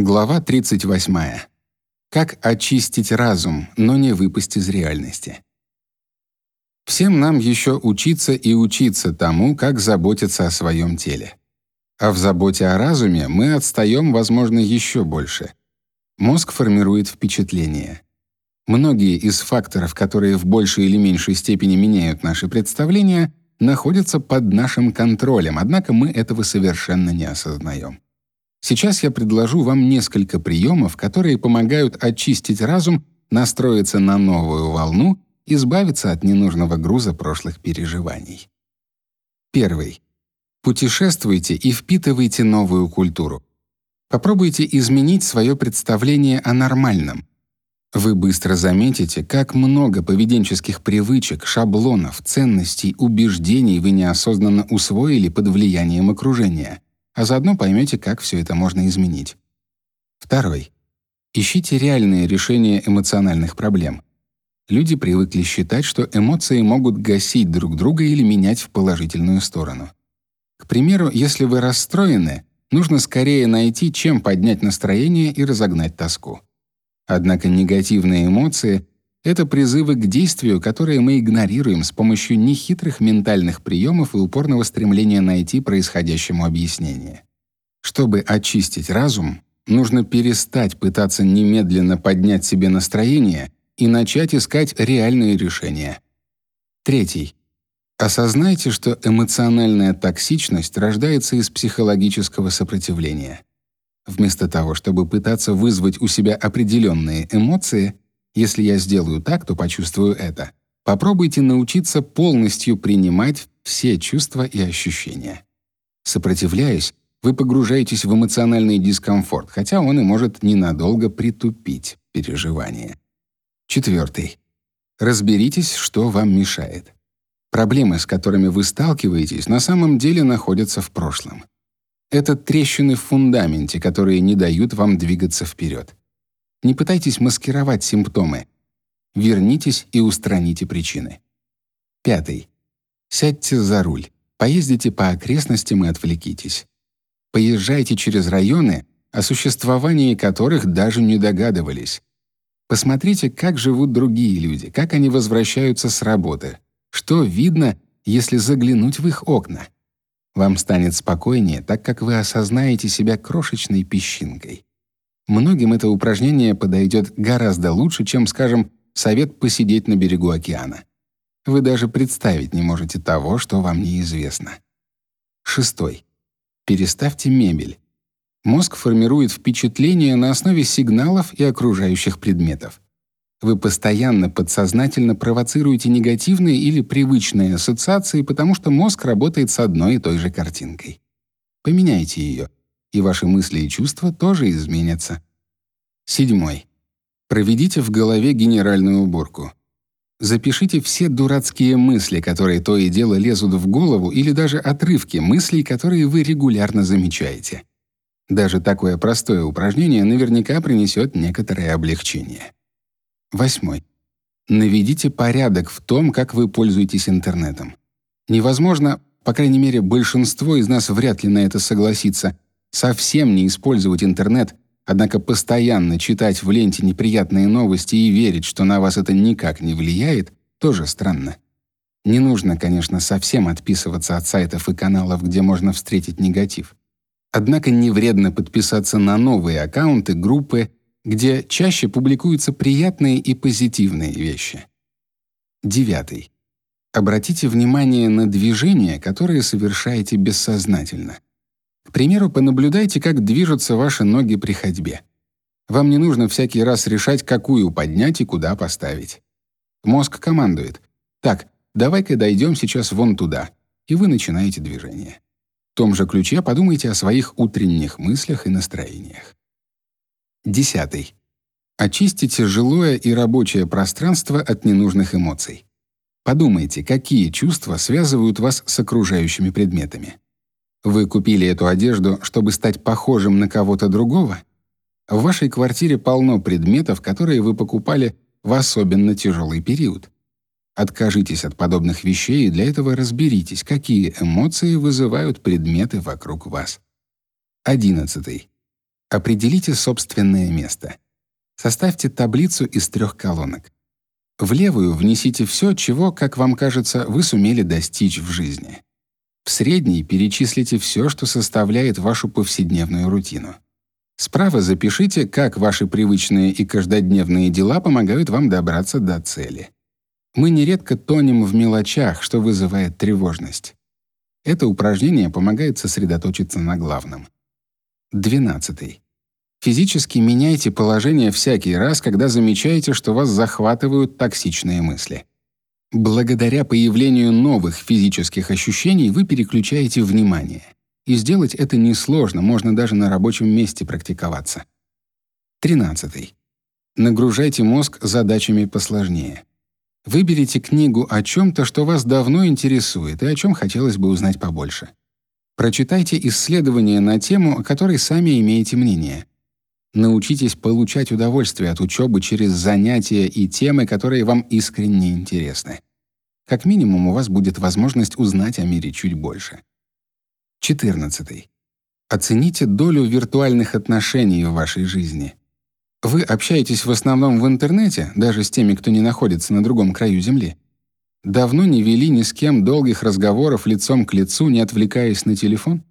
Глава 38. Как очистить разум, но не выпасть из реальности. Всем нам еще учиться и учиться тому, как заботиться о своем теле. А в заботе о разуме мы отстаем, возможно, еще больше. Мозг формирует впечатления. Многие из факторов, которые в большей или меньшей степени меняют наши представления, находятся под нашим контролем, однако мы этого совершенно не осознаем. Сейчас я предложу вам несколько приемов, которые помогают очистить разум, настроиться на новую волну, избавиться от ненужного груза прошлых переживаний. Первый. Путешествуйте и впитывайте новую культуру. Попробуйте изменить свое представление о нормальном. Вы быстро заметите, как много поведенческих привычек, шаблонов, ценностей, убеждений вы неосознанно усвоили под влиянием окружения, а заодно поймете, как все это можно изменить. Второй. Ищите реальные решения эмоциональных проблем. Люди привыкли считать, что эмоции могут гасить друг друга или менять в положительную сторону. К примеру, если вы расстроены, нужно скорее найти, чем поднять настроение и разогнать тоску. Однако негативные эмоции — это призывы к действию, которые мы игнорируем с помощью нехитрых ментальных приемов и упорного стремления найти происходящему объяснение. Чтобы очистить разум, нужно перестать пытаться немедленно поднять себе настроение и начать искать реальные решения. Третий. Осознайте, что эмоциональная токсичность рождается из психологического сопротивления. Вместо того, чтобы пытаться вызвать у себя определенные эмоции, если я сделаю так, то почувствую это. Попробуйте научиться полностью принимать все чувства и ощущения. Сопротивляясь, вы погружаетесь в эмоциональный дискомфорт, хотя он и может ненадолго притупить переживания. Четвертый. Разберитесь, что вам мешает. Проблемы, с которыми вы сталкиваетесь, на самом деле находятся в прошлом. Это трещины в фундаменте, которые не дают вам двигаться вперед. Не пытайтесь маскировать симптомы. Вернитесь и устраните причины. Пятый. Сядьте за руль, поездите по окрестностям и отвлекитесь. Поезжайте через районы, о существовании которых даже не догадывались. Посмотрите, как живут другие люди, как они возвращаются с работы, что видно, если заглянуть в их окна? Вам станет спокойнее, так как вы осознаете себя крошечной песчинкой. Многим это упражнение подойдет гораздо лучше, чем, скажем, совет посидеть на берегу океана. Вы даже представить не можете того, что вам неизвестно. Шестой. Переставьте мебель. Мозг формирует впечатления на основе сигналов и окружающих предметов. Вы постоянно подсознательно провоцируете негативные или привычные ассоциации, потому что мозг работает с одной и той же картинкой. Поменяйте ее, и ваши мысли и чувства тоже изменятся. Седьмой. Проведите в голове генеральную уборку. Запишите все дурацкие мысли, которые то и дело лезут в голову, или даже отрывки мыслей, которые вы регулярно замечаете. Даже такое простое упражнение наверняка принесет некоторое облегчение. Восьмой. Наведите порядок в том, как вы пользуетесь интернетом. Невозможно, по крайней мере, большинство из нас вряд ли на это согласится, совсем не использовать интернет, однако постоянно читать в ленте неприятные новости и верить, что на вас это никак не влияет, тоже странно. Не нужно, конечно, совсем отписываться от сайтов и каналов, где можно встретить негатив. Однако не вредно подписаться на новые аккаунты, группы где чаще публикуются приятные и позитивные вещи. Девятый. Обратите внимание на движения, которые совершаете бессознательно. К примеру, понаблюдайте, как движутся ваши ноги при ходьбе. Вам не нужно всякий раз решать, какую поднять и куда поставить. Мозг командует: "Так, давай-ка дойдем сейчас вон туда", и вы начинаете движение. В том же ключе подумайте о своих утренних мыслях и настроениях. Десятый. Очистите жилое и рабочее пространство от ненужных эмоций. Подумайте, какие чувства связывают вас с окружающими предметами. Вы купили эту одежду, чтобы стать похожим на кого-то другого? В вашей квартире полно предметов, которые вы покупали в особенно тяжелый период. Откажитесь от подобных вещей и для этого разберитесь, какие эмоции вызывают предметы вокруг вас. Одиннадцатый. Определите собственное место. Составьте таблицу из трех колонок. В левую внесите все, чего, как вам кажется, вы сумели достичь в жизни. В средней перечислите все, что составляет вашу повседневную рутину. Справа запишите, как ваши привычные и каждодневные дела помогают вам добраться до цели. Мы нередко тонем в мелочах, что вызывает тревожность. Это упражнение помогает сосредоточиться на главном. 12. Физически меняйте положение всякий раз, когда замечаете, что вас захватывают токсичные мысли. Благодаря появлению новых физических ощущений вы переключаете внимание. И сделать это несложно, можно даже на рабочем месте практиковаться. 13. Нагружайте мозг задачами посложнее. Выберите книгу о чем то что вас давно интересует и о чем хотелось бы узнать побольше. Прочитайте исследования на тему, о которой сами имеете мнение. Научитесь получать удовольствие от учебы через занятия и темы, которые вам искренне интересны. Как минимум у вас будет возможность узнать о мире чуть больше. 14. Оцените долю виртуальных отношений в вашей жизни. Вы общаетесь в основном в интернете, даже с теми, кто не находится на другом краю земли. Давно не вели ни с кем долгих разговоров лицом к лицу, не отвлекаясь на телефон?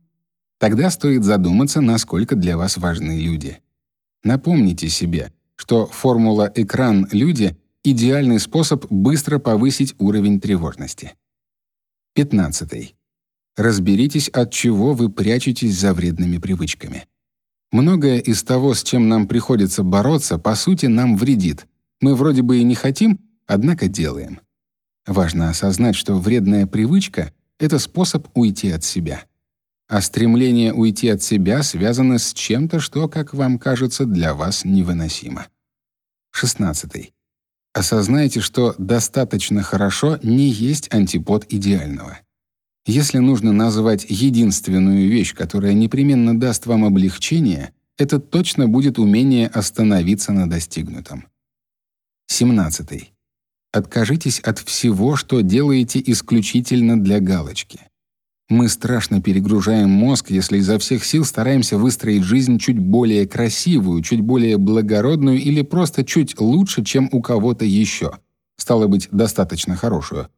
Тогда стоит задуматься, насколько для вас важны люди. Напомните себе, что формула экран-люди — идеальный способ быстро повысить уровень тревожности. 15. Разберитесь, от чего вы прячетесь за вредными привычками. Многое из того, с чем нам приходится бороться, по сути, нам вредит. Мы вроде бы и не хотим, однако делаем. Важно осознать, что вредная привычка — это способ уйти от себя. А стремление уйти от себя связано с чем-то, что, как вам кажется, для вас невыносимо. 16. Осознайте, что достаточно хорошо не есть антипод идеального. Если нужно назвать единственную вещь, которая непременно даст вам облегчение, это точно будет умение остановиться на достигнутом. 17. Откажитесь от всего, что делаете исключительно для галочки. Мы страшно перегружаем мозг, если изо всех сил стараемся выстроить жизнь чуть более красивую, чуть более благородную или просто чуть лучше, чем у кого-то еще. Стало быть, достаточно хорошую.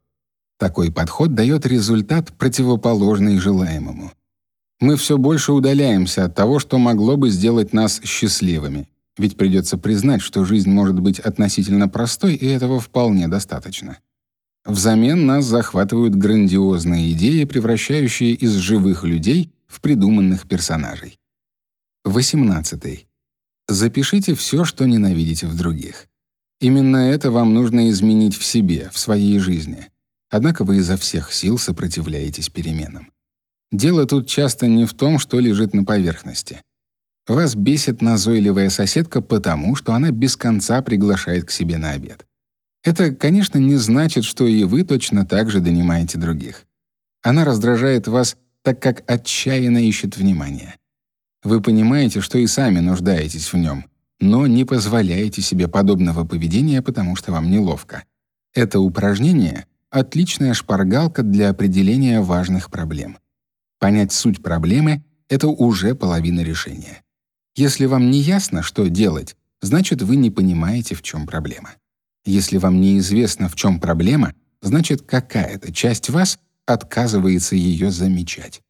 Такой подход дает результат, противоположный желаемому. Мы все больше удаляемся от того, что могло бы сделать нас счастливыми. Ведь придется признать, что жизнь может быть относительно простой, и этого вполне достаточно. Взамен нас захватывают грандиозные идеи, превращающие из живых людей в придуманных персонажей. 18. Запишите все, что ненавидите в других. Именно это вам нужно изменить в себе, в своей жизни. Однако вы изо всех сил сопротивляетесь переменам. Дело тут часто не в том, что лежит на поверхности. Вас бесит назойливая соседка потому, что она без конца приглашает к себе на обед. Это, конечно, не значит, что и вы точно так же донимаете других. Она раздражает вас, так как отчаянно ищет внимания. Вы понимаете, что и сами нуждаетесь в нем, но не позволяете себе подобного поведения, потому что вам неловко. Это упражнение отличная шпаргалка для определения важных проблем. Понять суть проблемы — это уже половина решения. Если вам не ясно, что делать, значит, вы не понимаете, в чем проблема. Если вам неизвестно, в чем проблема, значит, какая-то часть вас отказывается ее замечать.